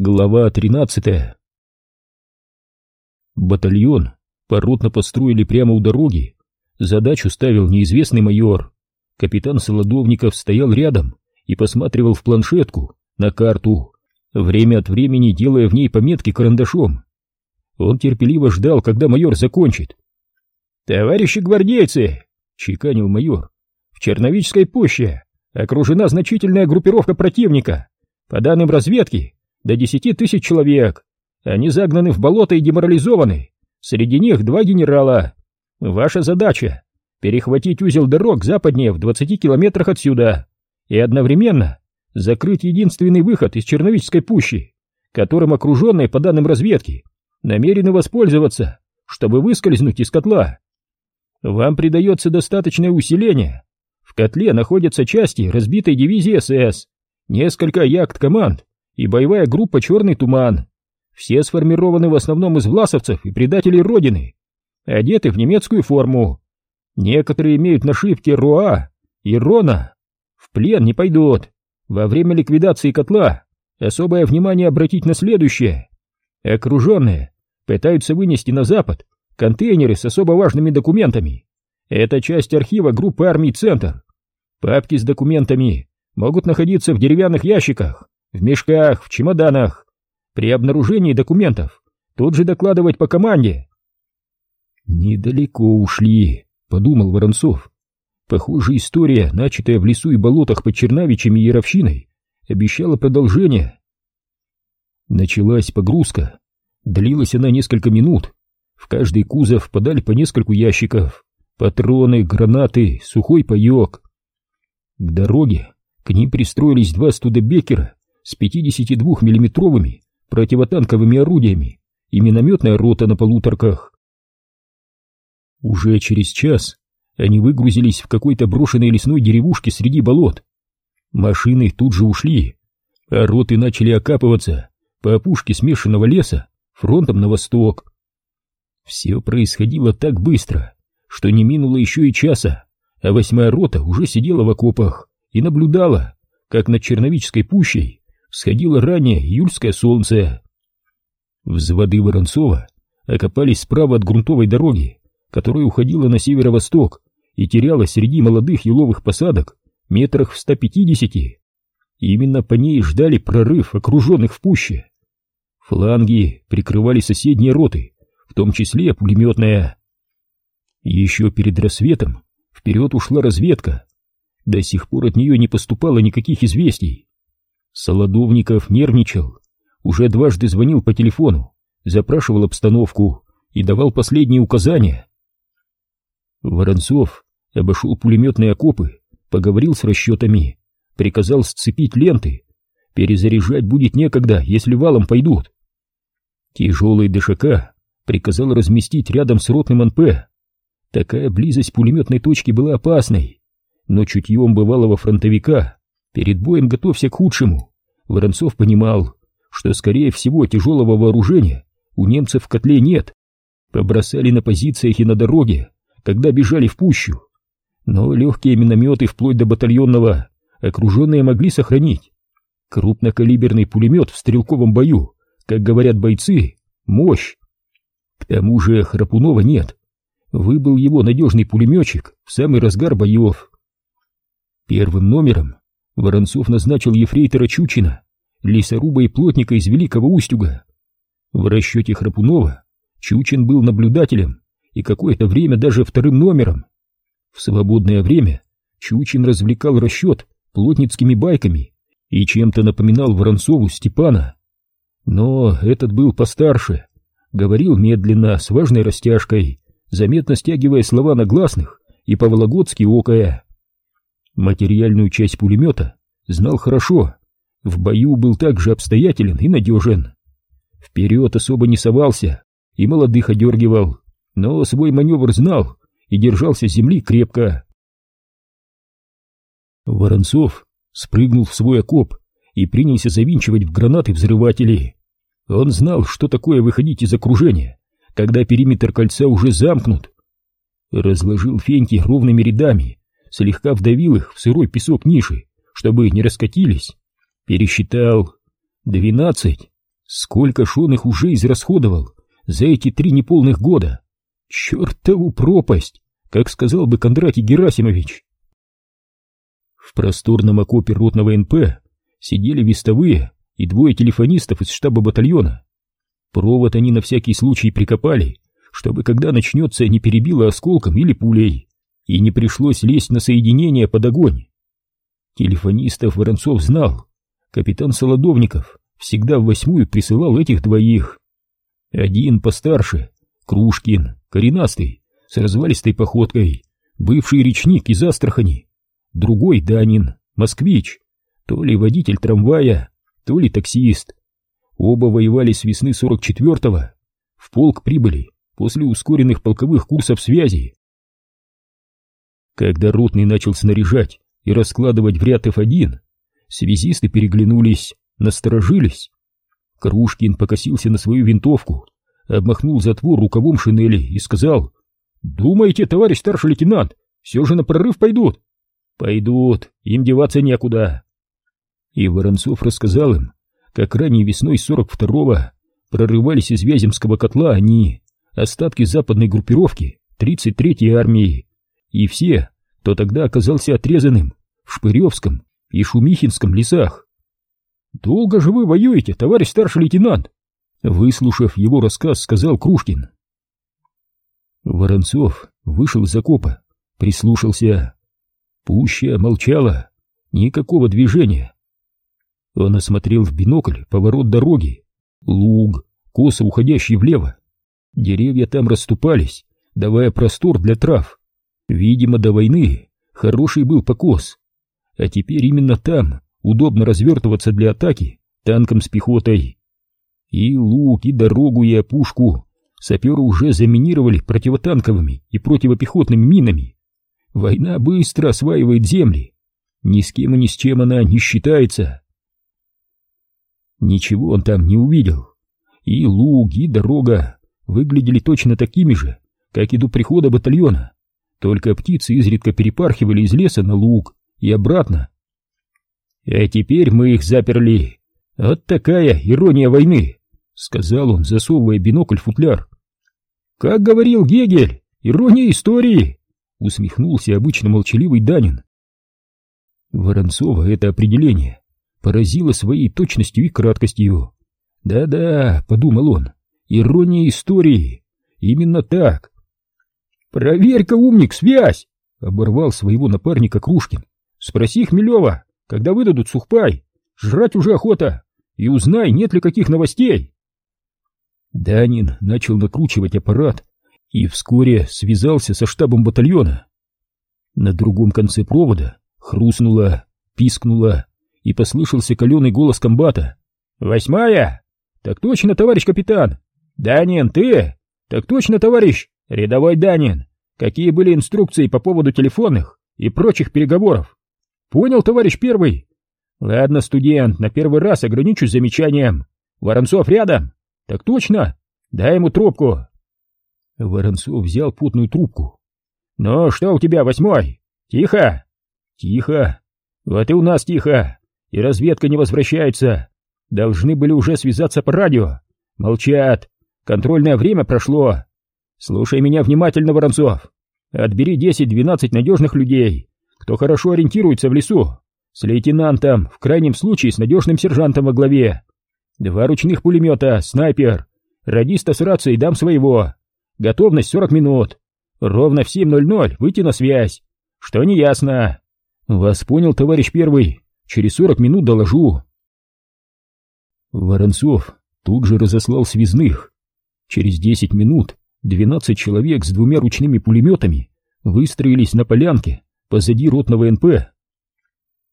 Глава 13 Батальон поротно построили прямо у дороги. Задачу ставил неизвестный майор. Капитан Солодовников стоял рядом и посматривал в планшетку, на карту, время от времени делая в ней пометки карандашом. Он терпеливо ждал, когда майор закончит. «Товарищи гвардейцы!» — чеканил майор. «В Черновической пуще окружена значительная группировка противника. По данным разведки, до десяти тысяч человек. Они загнаны в болото и деморализованы. Среди них два генерала. Ваша задача — перехватить узел дорог западнее в двадцати километрах отсюда и одновременно закрыть единственный выход из Черновической пущи, которым окруженные, по данным разведки, намерены воспользоваться, чтобы выскользнуть из котла. Вам придается достаточное усиление. В котле находятся части разбитой дивизии СС, несколько яхт-команд и боевая группа «Черный туман». Все сформированы в основном из власовцев и предателей Родины, одеты в немецкую форму. Некоторые имеют нашивки РОА и РОНА. В плен не пойдут. Во время ликвидации котла особое внимание обратить на следующее. Окруженные пытаются вынести на запад контейнеры с особо важными документами. Это часть архива группы армий «Центр». Папки с документами могут находиться в деревянных ящиках, в мешках, в чемоданах. При обнаружении документов тут же докладывать по команде. «Недалеко ушли», — подумал Воронцов. Похоже, история, начатая в лесу и болотах под Чернавичами и Яровщиной, обещала продолжение. Началась погрузка. Длилась она несколько минут. В каждый кузов подали по нескольку ящиков. Патроны, гранаты, сухой паек. К дороге к ним пристроились два студебекера с 52-миллиметровыми противотанковыми орудиями и минометная рота на полуторках. Уже через час они выгрузились в какой-то брошенной лесной деревушке среди болот. Машины тут же ушли, а роты начали окапываться по опушке смешанного леса фронтом на восток. Все происходило так быстро, что не минуло еще и часа, а восьмая рота уже сидела в окопах и наблюдала, как над Черновической пущей всходило ранее июльское солнце. Взводы Воронцова окопались справа от грунтовой дороги, которая уходила на северо-восток и терялась среди молодых еловых посадок метрах в 150. Именно по ней ждали прорыв окруженных в пуще. Фланги прикрывали соседние роты, в том числе пулеметная. Еще перед рассветом вперед ушла разведка. До сих пор от нее не поступало никаких известий. Солодовников нервничал, уже дважды звонил по телефону, запрашивал обстановку и давал последние указания. Воронцов обошел пулеметные окопы, поговорил с расчетами, приказал сцепить ленты. Перезаряжать будет некогда, если валом пойдут. Тяжелый ДШК приказал разместить рядом с ротным НП. Такая близость пулеметной точки была опасной, но чутьем бывалого фронтовика перед боем готовься к худшему. Воронцов понимал, что, скорее всего, тяжелого вооружения у немцев в котле нет. Побросали на позициях и на дороге, когда бежали в пущу но легкие минометы вплоть до батальонного окруженные могли сохранить. Крупнокалиберный пулемет в стрелковом бою, как говорят бойцы, мощь. К тому же Храпунова нет. Выбыл его надежный пулеметчик в самый разгар боев. Первым номером Воронцов назначил ефрейтора Чучина, лесоруба и плотника из Великого Устюга. В расчете Храпунова Чучин был наблюдателем и какое-то время даже вторым номером. В свободное время Чучин развлекал расчет плотницкими байками и чем-то напоминал Воронцову Степана. Но этот был постарше, говорил медленно, с важной растяжкой, заметно стягивая слова на гласных и по-вологодски окая. Материальную часть пулемета знал хорошо, в бою был также обстоятелен и надежен. Вперед особо не совался и молодых одергивал, но свой маневр знал и держался земли крепко. Воронцов спрыгнул в свой окоп и принялся завинчивать в гранаты взрыватели. Он знал, что такое выходить из окружения, когда периметр кольца уже замкнут. Разложил феньки ровными рядами, слегка вдавил их в сырой песок ниши, чтобы не раскатились. Пересчитал. Двенадцать. Сколько ж он их уже израсходовал за эти три неполных года? Чертову пропасть, как сказал бы Кондратий Герасимович. В просторном окопе ротного НП сидели вестовые и двое телефонистов из штаба батальона. Провод они на всякий случай прикопали, чтобы когда начнется не перебило осколком или пулей, и не пришлось лезть на соединение под огонь. Телефонистов Воронцов знал. Капитан Солодовников всегда в восьмую присылал этих двоих. Один постарше, Крушкин, коренастый, с развалистой походкой, бывший речник из Астрахани. Другой Данин, москвич, то ли водитель трамвая, то ли таксист. Оба воевали с весны 44-го. В полк прибыли после ускоренных полковых курсов связи. Когда ротный начал снаряжать и раскладывать в ряд F1, связисты переглянулись, насторожились. Крушкин покосился на свою винтовку, обмахнул затвор рукавом шинели и сказал, «Думаете, товарищ старший лейтенант, все же на прорыв пойдут?» «Пойдут, им деваться некуда». И Воронцов рассказал им, как ранней весной 42-го прорывались из Вяземского котла они, остатки западной группировки 33-й армии, и все, кто тогда оказался отрезанным в Шпыревском и Шумихинском лесах. «Долго же вы воюете, товарищ старший лейтенант?» Выслушав его рассказ, сказал Крушкин. Воронцов вышел из окопа, прислушался. Пуща молчала, никакого движения. Он осмотрел в бинокль поворот дороги, луг, косо уходящий влево. Деревья там расступались, давая простор для трав. Видимо, до войны хороший был покос. А теперь именно там удобно развертываться для атаки танком с пехотой. И лук, и дорогу, и опушку саперы уже заминировали противотанковыми и противопехотными минами. Война быстро осваивает земли. Ни с кем и ни с чем она не считается. Ничего он там не увидел. И луг, и дорога выглядели точно такими же, как и до прихода батальона. Только птицы изредка перепархивали из леса на луг и обратно. А теперь мы их заперли. Вот такая ирония войны, сказал он, засовывая бинокль в футляр. Как говорил Гегель, ирония истории, усмехнулся обычно молчаливый Данин. Воронцова это определение поразило своей точностью и краткостью. Да-да, подумал он, ирония истории. Именно так. Проверь-ка, умник, связь! Оборвал своего напарника Крушкин. Спроси Хмелева, когда выдадут сухпай. Жрать уже охота. И узнай, нет ли каких новостей. Данин начал накручивать аппарат и вскоре связался со штабом батальона. На другом конце провода хрустнуло, пискнуло, и послышался каленый голос комбата. «Восьмая? Так точно, товарищ капитан! Данин, ты? Так точно, товарищ рядовой Данин! Какие были инструкции по поводу телефонных и прочих переговоров? Понял, товарищ первый? Ладно, студент, на первый раз ограничусь замечанием. Воронцов рядом? Так точно? Дай ему трубку!» Воронцов взял путную трубку. «Ну, что у тебя, восьмой? Тихо?» «Тихо. Вот и у нас тихо. И разведка не возвращается. Должны были уже связаться по радио. Молчат. Контрольное время прошло. Слушай меня внимательно, Воронцов. Отбери 10-12 надежных людей, кто хорошо ориентируется в лесу. С лейтенантом, в крайнем случае с надежным сержантом во главе. Два ручных пулемета, снайпер. Радиста с рацией дам своего. Готовность 40 минут. Ровно в 7.00 выйти на связь. Что не ясно. Вас понял, товарищ первый. Через 40 минут доложу. Воронцов тут же разослал связных. Через 10 минут 12 человек с двумя ручными пулеметами выстроились на полянке позади ротного НП.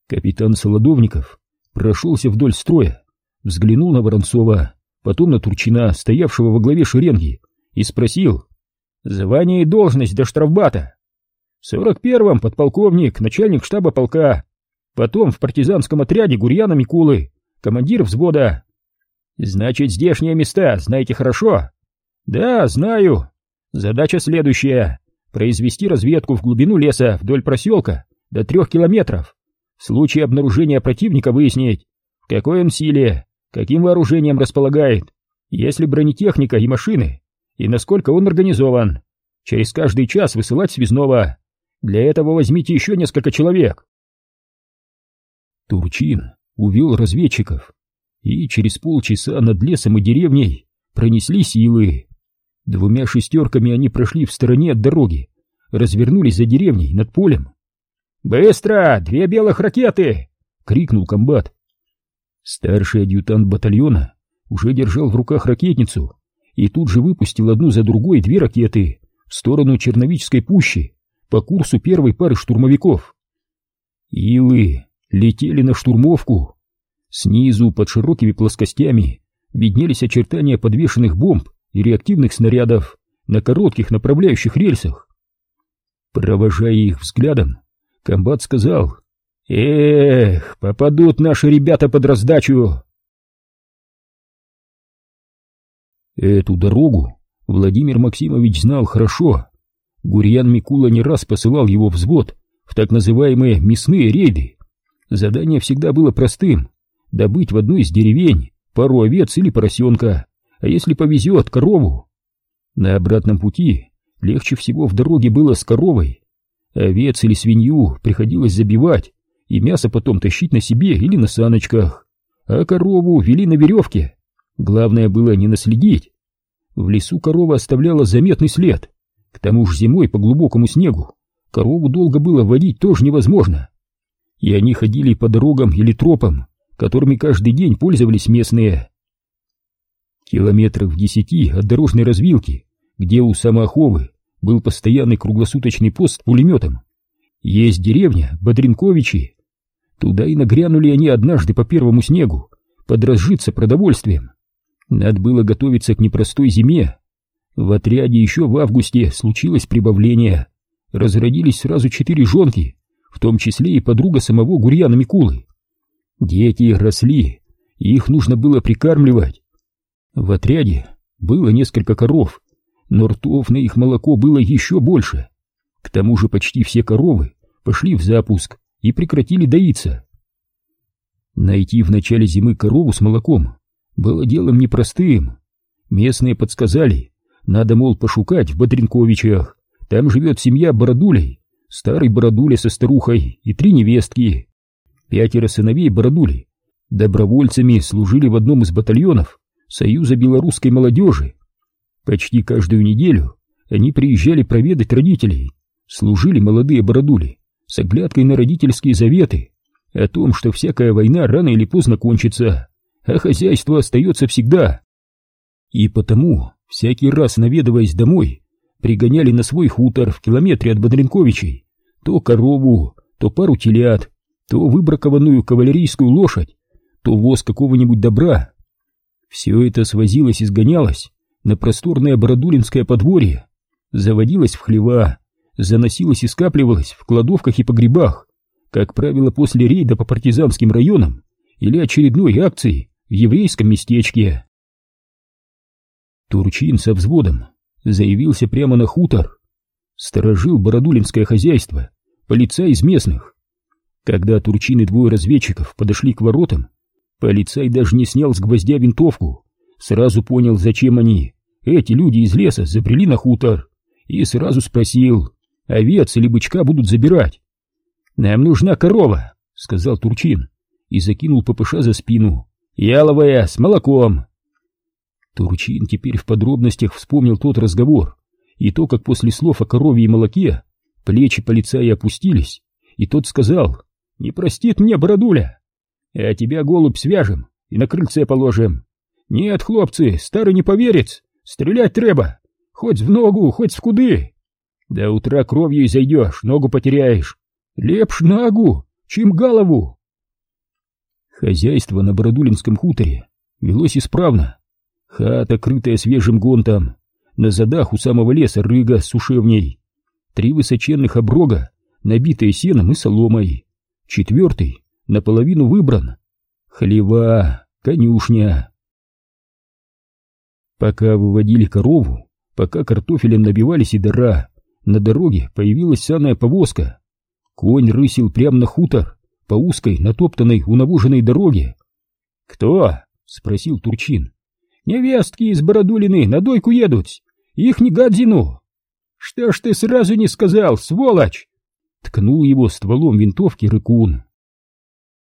Капитан Солодовников прошелся вдоль строя, взглянул на Воронцова, потом на Турчина, стоявшего во главе шеренги, и спросил «Звание и должность до штрафбата?» «В сорок первом подполковник, начальник штаба полка, потом в партизанском отряде Гурьяна Микулы, командир взвода». «Значит, здешние места знаете хорошо?» «Да, знаю. Задача следующая — произвести разведку в глубину леса вдоль проселка до трех километров. В случае обнаружения противника выяснить, в какой он силе, каким вооружением располагает, есть ли бронетехника и машины, и насколько он организован. Через каждый час высылать связного. Для этого возьмите еще несколько человек. Турчин увел разведчиков, и через полчаса над лесом и деревней пронесли силы. Двумя шестерками они прошли в стороне от дороги, развернулись за деревней над полем. «Быстро! Две белых ракеты!» — крикнул комбат. Старший адъютант батальона уже держал в руках ракетницу и тут же выпустил одну за другой две ракеты в сторону Черновической пущи по курсу первой пары штурмовиков. Илы летели на штурмовку. Снизу, под широкими плоскостями, виднелись очертания подвешенных бомб и реактивных снарядов на коротких направляющих рельсах. Провожая их взглядом, комбат сказал, «Эх, попадут наши ребята под раздачу!» Эту дорогу Владимир Максимович знал хорошо. Гурьян Микула не раз посылал его взвод в так называемые мясные рейды. Задание всегда было простым — добыть в одной из деревень пару овец или поросенка, а если повезет, корову. На обратном пути легче всего в дороге было с коровой. Овец или свинью приходилось забивать и мясо потом тащить на себе или на саночках, а корову вели на веревке. Главное было не наследить. В лесу корова оставляла заметный след. К тому же зимой по глубокому снегу корову долго было водить тоже невозможно. И они ходили по дорогам или тропам, которыми каждый день пользовались местные. Километров в десяти от дорожной развилки, где у Самооховы был постоянный круглосуточный пост пулеметом, есть деревня Бодренковичи. Туда и нагрянули они однажды по первому снегу, подразжиться продовольствием. Надо было готовиться к непростой зиме. В отряде еще в августе случилось прибавление. Разродились сразу четыре жонки, в том числе и подруга самого Гурьяна Микулы. Дети росли, их нужно было прикармливать. В отряде было несколько коров, но ртов на их молоко было еще больше. К тому же почти все коровы пошли в запуск и прекратили доиться. Найти в начале зимы корову с молоком было делом непростым. Местные подсказали, надо, мол, пошукать в Бодренковичах, там живет семья Бородулей, старый Бородуля со старухой и три невестки. Пятеро сыновей Бородули добровольцами служили в одном из батальонов Союза белорусской молодежи. Почти каждую неделю они приезжали проведать родителей, служили молодые Бородули с оглядкой на родительские заветы о том, что всякая война рано или поздно кончится а хозяйство остается всегда. И потому, всякий раз наведываясь домой, пригоняли на свой хутор в километре от Бодренковичей то корову, то пару телят, то выбракованную кавалерийскую лошадь, то воз какого-нибудь добра. Все это свозилось и сгонялось на просторное Бородулинское подворье, заводилось в хлева, заносилось и скапливалось в кладовках и погребах, как правило, после рейда по партизанским районам или очередной акции в еврейском местечке. Турчин со взводом заявился прямо на хутор. Сторожил Бородулинское хозяйство, полицай из местных. Когда Турчин и двое разведчиков подошли к воротам, полицай даже не снял с гвоздя винтовку, сразу понял, зачем они, эти люди из леса, забрели на хутор, и сразу спросил, овец или бычка будут забирать. «Нам нужна корова», — сказал Турчин, и закинул ППШ за спину, Яловая, с молоком. Турчин теперь в подробностях вспомнил тот разговор и то, как после слов о корове и молоке плечи полицая опустились, и тот сказал, «Не простит мне, бородуля, а тебя, голубь, свяжем и на крыльце положим. Нет, хлопцы, старый не поверец, стрелять треба, хоть в ногу, хоть в куды. До утра кровью зайдешь, ногу потеряешь. Лепш ногу, чем голову. Хозяйство на Бородулинском хуторе велось исправно. Хата, крытая свежим гонтом, на задах у самого леса рыга с сушевней, три высоченных оброга, набитые сеном и соломой, четвертый наполовину выбран, хлева, конюшня. Пока выводили корову, пока картофелем набивали сидора, на дороге появилась санная повозка. Конь рысил прямо на хутор, по узкой, натоптанной, унавоженной дороге. «Кто?» — спросил Турчин. «Невестки из Бородулины на дойку едут, их не гадзину!» «Что ж ты сразу не сказал, сволочь?» Ткнул его стволом винтовки рыкун.